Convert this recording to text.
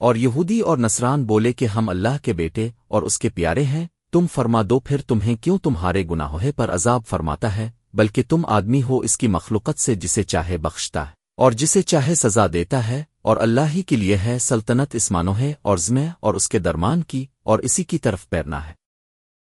اور یہودی اور نصران بولے کہ ہم اللہ کے بیٹے اور اس کے پیارے ہیں، تم فرما دو پھر تمہیں کیوں تمہارے گناہوہے پر عذاب فرماتا ہے، بلکہ تم آدمی ہو اس کی مخلوقت سے جسے چاہے بخشتا ہے، اور جسے چاہے سزا دیتا ہے، اور اللہ ہی کے لیے ہے سلطنت اسمانو ہے اور زمے اور اس کے درمان کی اور اسی کی طرف پیرنا ہے۔